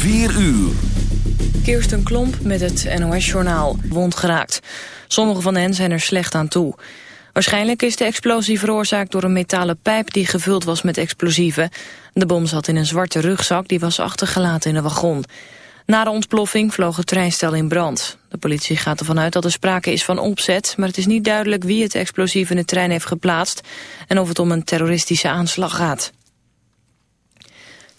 4 uur. Kirsten Klomp met het NOS-journaal. Wond geraakt. Sommige van hen zijn er slecht aan toe. Waarschijnlijk is de explosie veroorzaakt door een metalen pijp die gevuld was met explosieven. De bom zat in een zwarte rugzak die was achtergelaten in een wagon. Na de ontploffing vloog het treinstel in brand. De politie gaat ervan uit dat er sprake is van opzet... maar het is niet duidelijk wie het explosief in de trein heeft geplaatst... en of het om een terroristische aanslag gaat.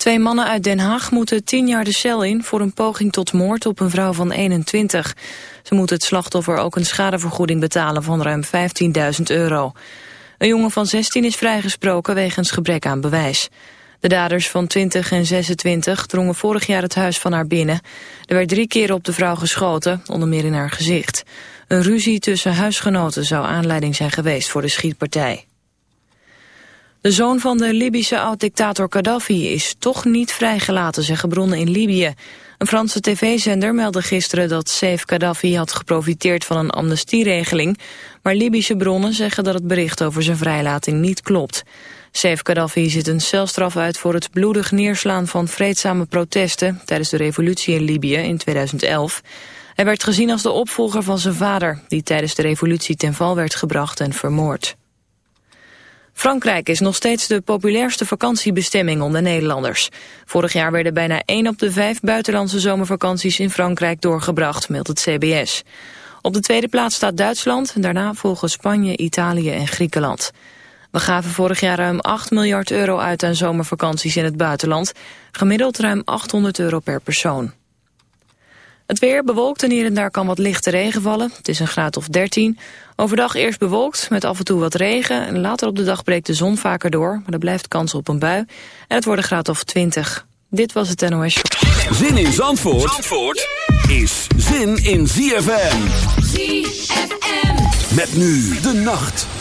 Twee mannen uit Den Haag moeten tien jaar de cel in... voor een poging tot moord op een vrouw van 21. Ze moeten het slachtoffer ook een schadevergoeding betalen... van ruim 15.000 euro. Een jongen van 16 is vrijgesproken wegens gebrek aan bewijs. De daders van 20 en 26 drongen vorig jaar het huis van haar binnen. Er werd drie keer op de vrouw geschoten, onder meer in haar gezicht. Een ruzie tussen huisgenoten zou aanleiding zijn geweest voor de schietpartij. De zoon van de Libische oud-dictator Gaddafi is toch niet vrijgelaten, zeggen bronnen in Libië. Een Franse tv-zender meldde gisteren dat Saif Gaddafi had geprofiteerd van een amnestieregeling, maar Libische bronnen zeggen dat het bericht over zijn vrijlating niet klopt. Saif Gaddafi zit een celstraf uit voor het bloedig neerslaan van vreedzame protesten tijdens de revolutie in Libië in 2011. Hij werd gezien als de opvolger van zijn vader, die tijdens de revolutie ten val werd gebracht en vermoord. Frankrijk is nog steeds de populairste vakantiebestemming onder Nederlanders. Vorig jaar werden bijna 1 op de 5 buitenlandse zomervakanties in Frankrijk doorgebracht, meldt het CBS. Op de tweede plaats staat Duitsland daarna volgen Spanje, Italië en Griekenland. We gaven vorig jaar ruim 8 miljard euro uit aan zomervakanties in het buitenland. Gemiddeld ruim 800 euro per persoon. Het weer bewolkt en hier en daar kan wat lichte regen vallen. Het is een graad of 13. Overdag eerst bewolkt met af en toe wat regen. En later op de dag breekt de zon vaker door. Maar er blijft kans op een bui. En het wordt een graad of 20. Dit was het NOS Show. Zin in Zandvoort, Zandvoort is zin in ZFM. ZFM. Met nu de nacht.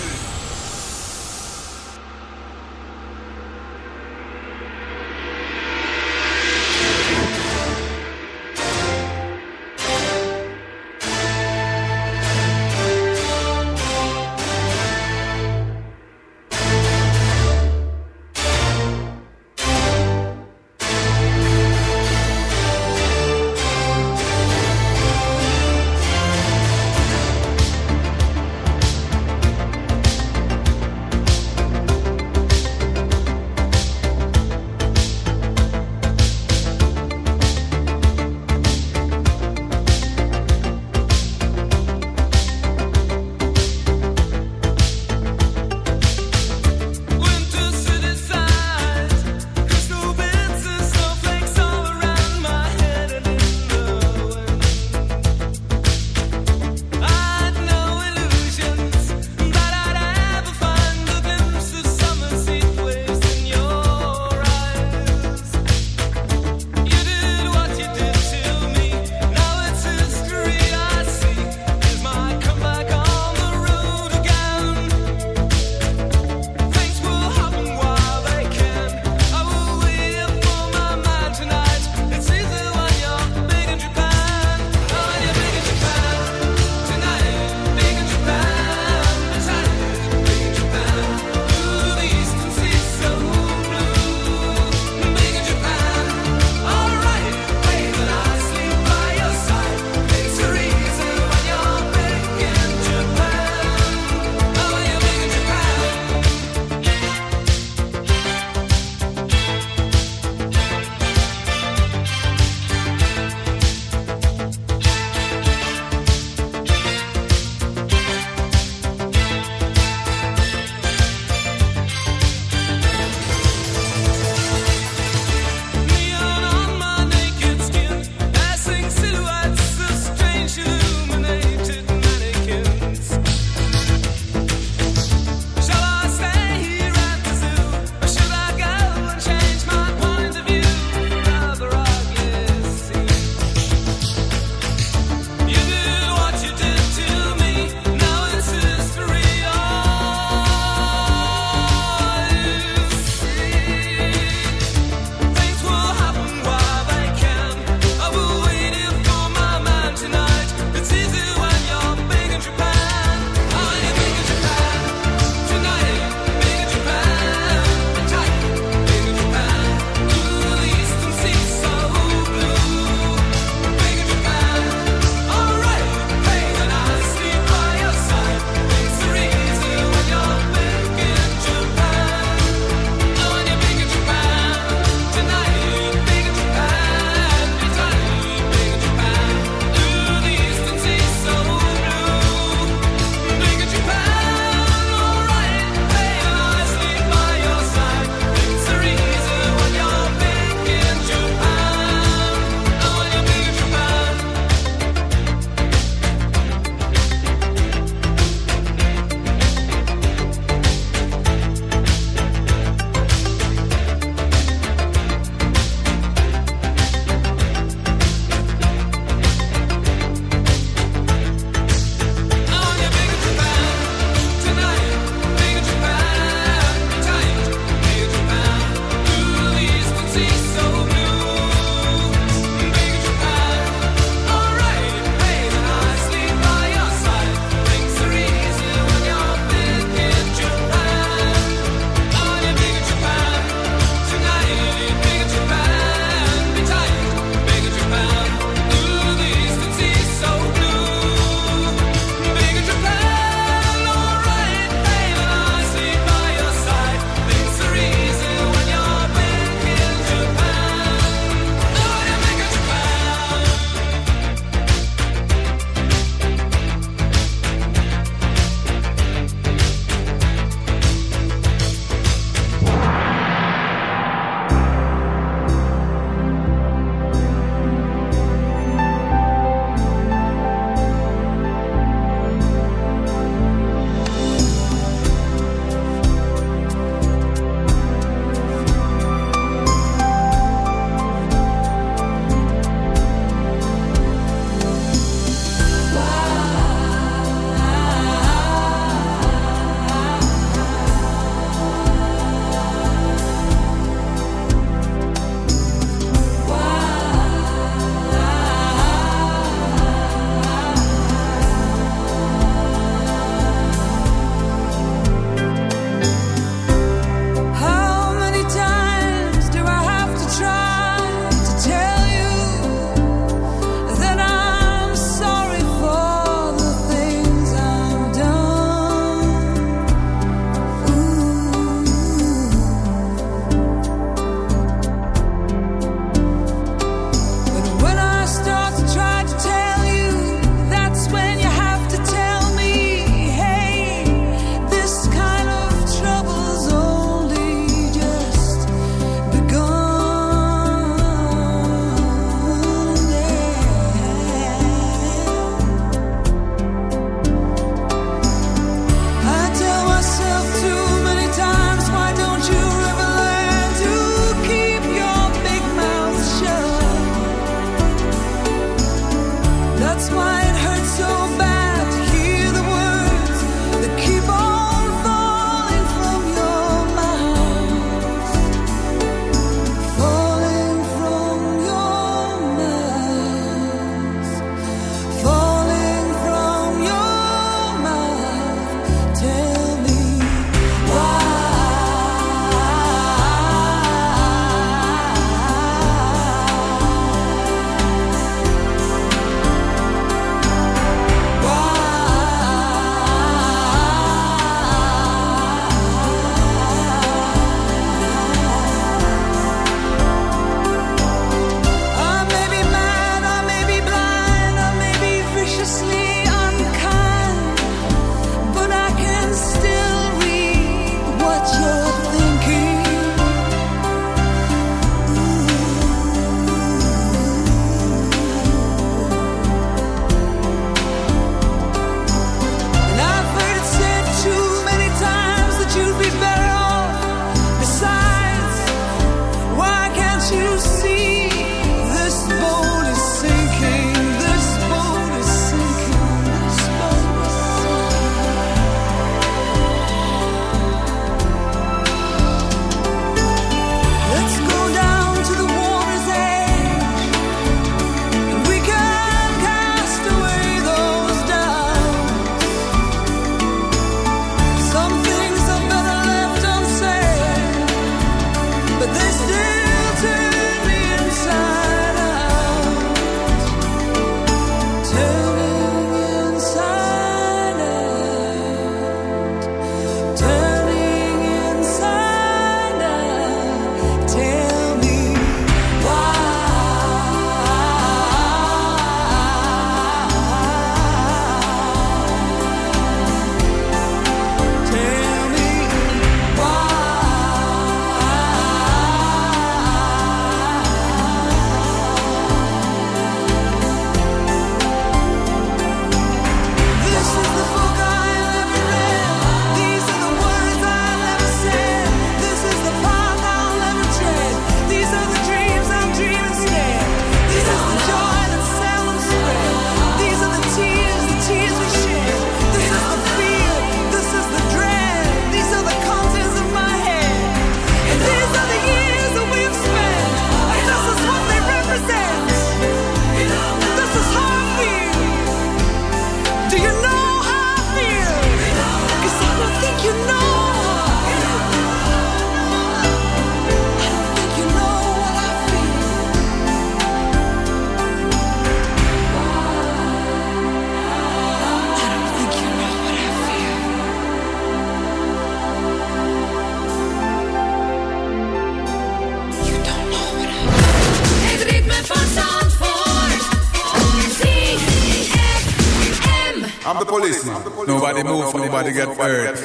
nobody move, nobody get hurt.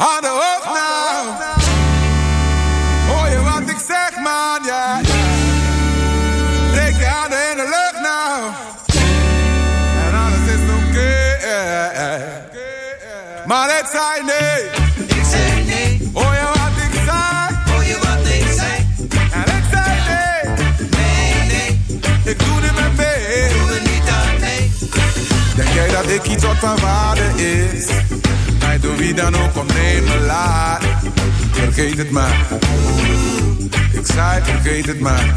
On the earth now. Oh, you want to sex, man, yeah. Take your hand and look now. And all this is okay. Man, it's I wat waarde is? Mij door wie dan ook om nemen laat. Vergeet het maar. Ik zei vergeet het maar.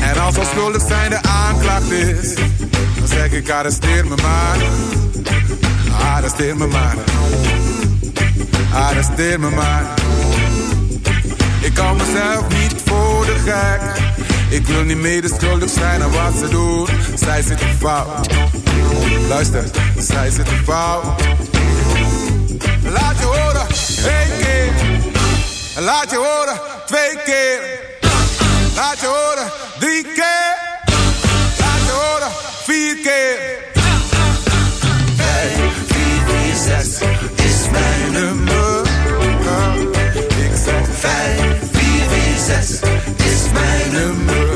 En als al schuldig zijn de aanklacht is, dan zeg ik arresteer me maar. Arresteer me maar. Arresteer me maar. Ik kan mezelf niet voor de gek ik wil niet medeschuldig zijn aan wat ze doen. Zij zitten fout. Luister, zij zitten fout. Laat je horen, één keer. Laat je horen, twee keer. Laat je horen, drie keer. Laat je horen, vier keer. Vijf, vier, vier, zes is mijn nummer. Ik zeg vijf, vier, vier, zes is mijn nummer.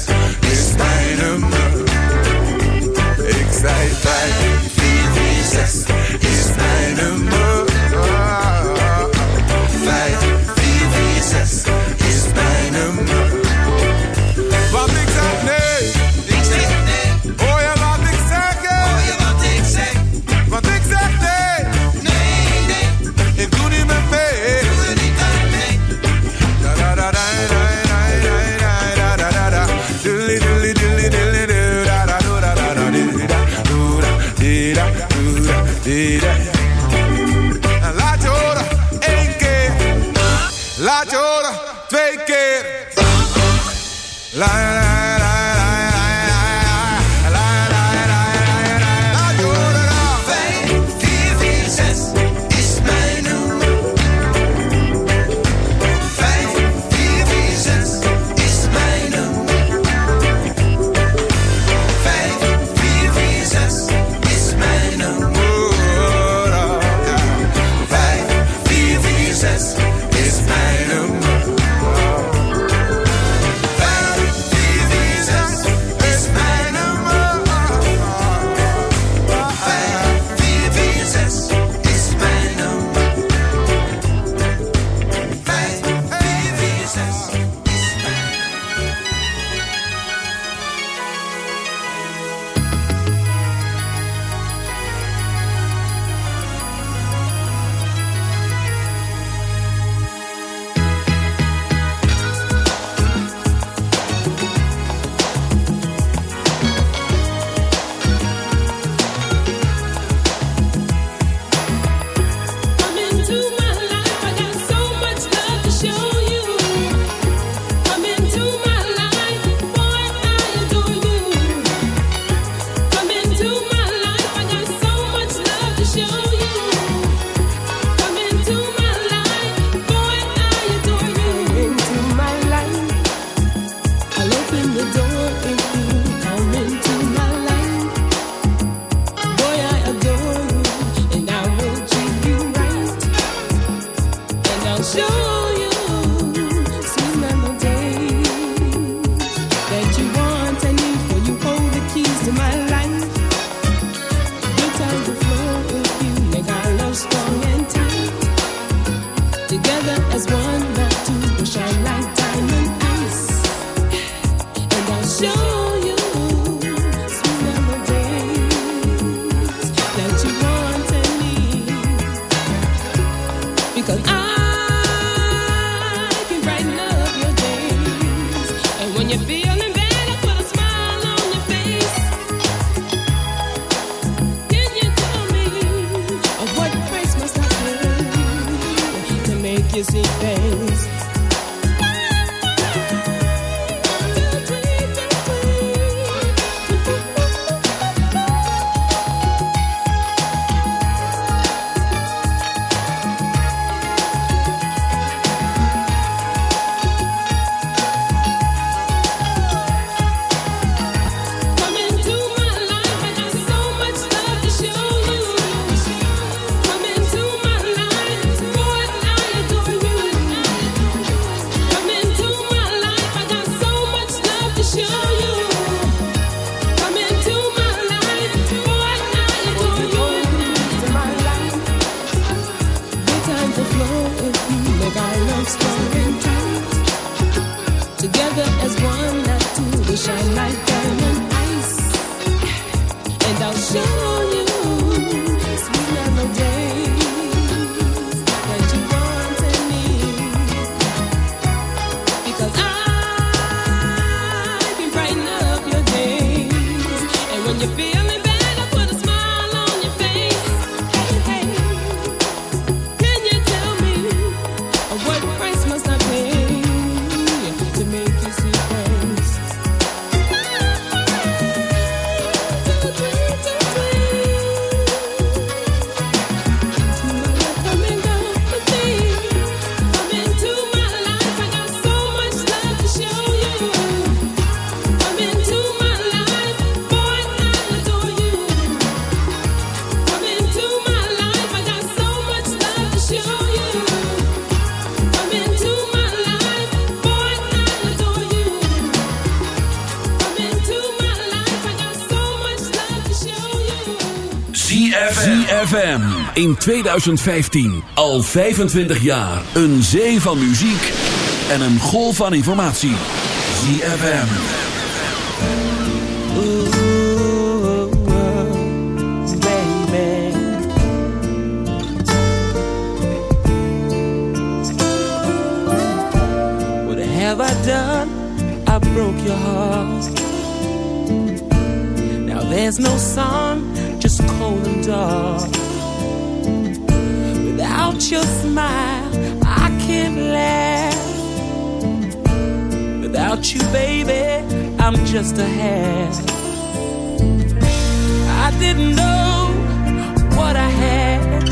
sei, sei, die Vier 6 ist. kissing face. ZFM. In 2015. Al 25 jaar. Een zee van muziek. En een golf van informatie. ZFM. What have I done? I broke your heart. Now there's no song. just cold and dark. Without your smile, I can't laugh. Without you, baby, I'm just a half. I didn't know what I had.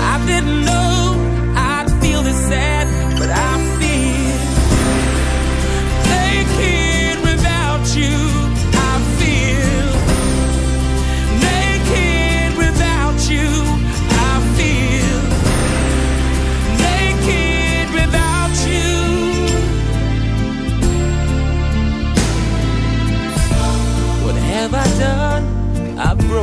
I didn't know.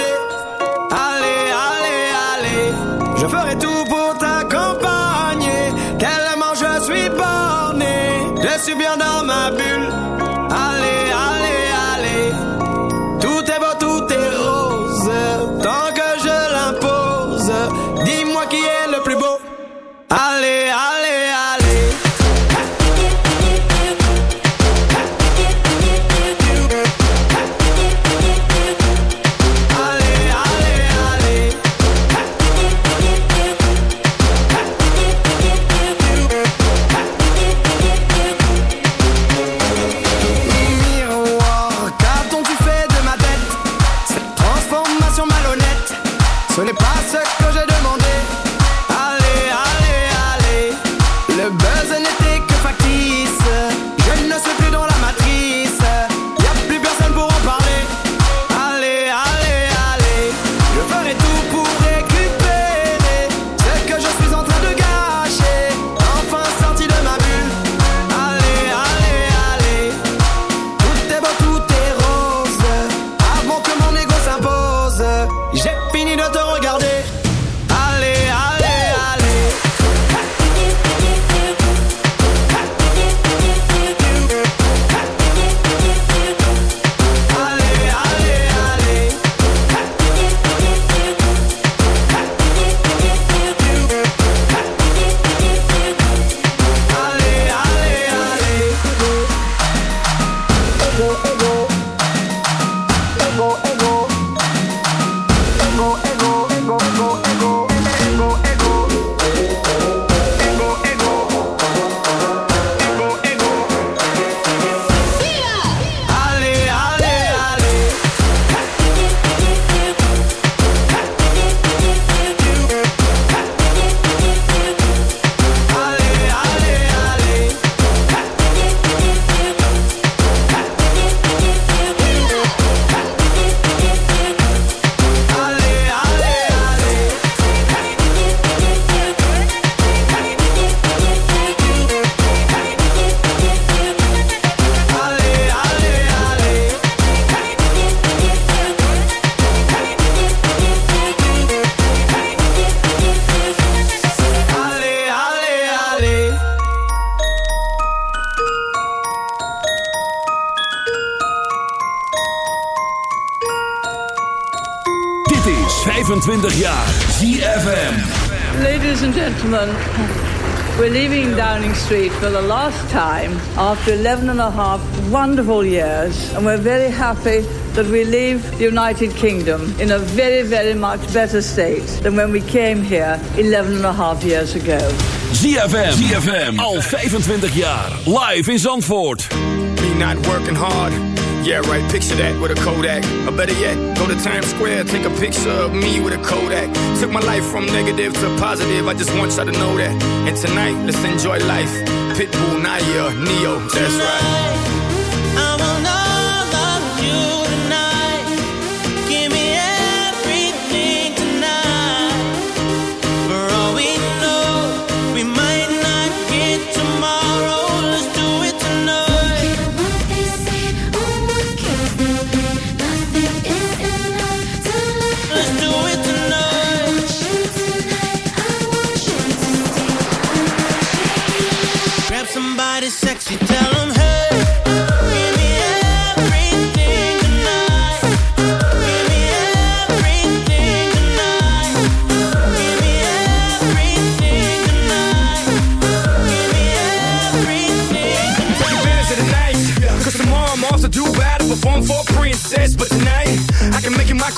it. After 11 and a half wonderful years, and we're very happy that we leave the United Kingdom in a very, very much better state than when we came here 11 and a half years ago. ZFM. ZFM. Al 25 jaar. Live in Zandvoort. Me not working hard. Yeah, right, picture that with a Kodak. Or better yet, go to Times Square, take a picture of me with a Kodak. Took my life from negative to positive, I just want y'all to know that. And tonight, let's enjoy life. Pitbull, Naya, Neo, that's right.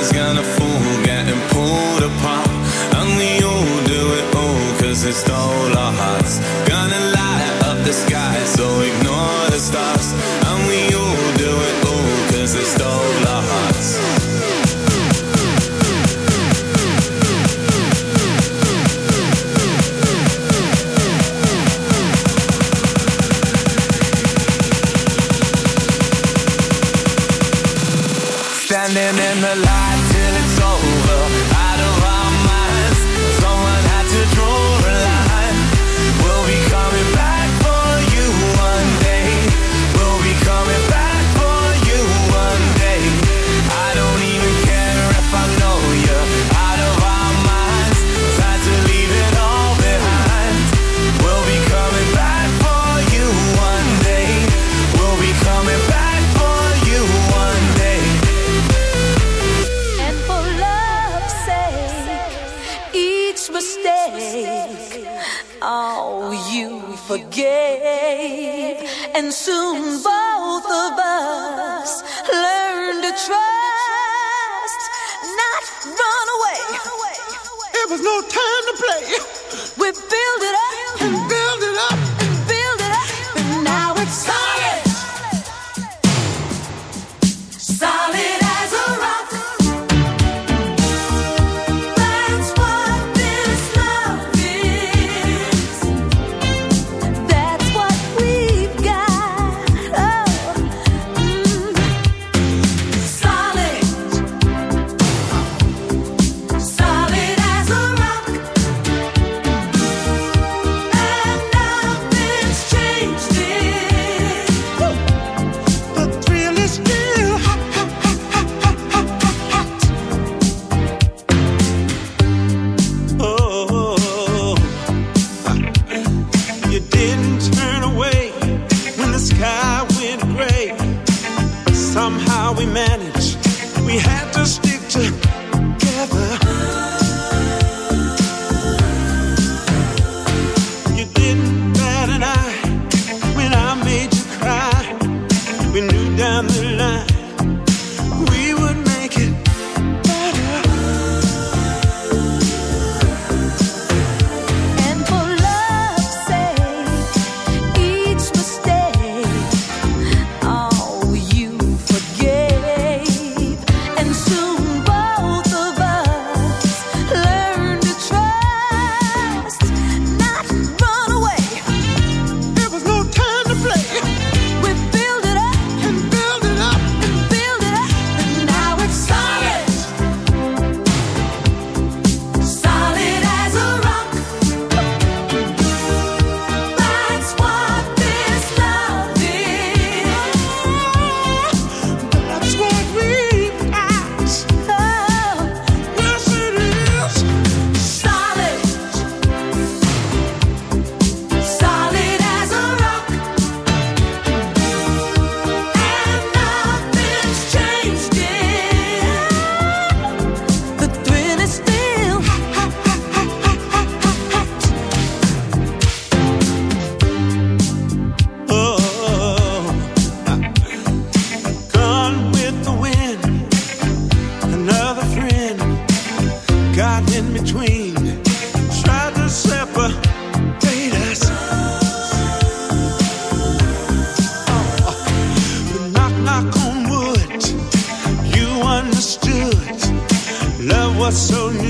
Nobody's gonna getting pulled apart. And we all do it it stole our hearts. Gonna light up the sky, so ignore the stars. between tried to separate us. Oh, but knock, knock on wood, you understood. Love was so new.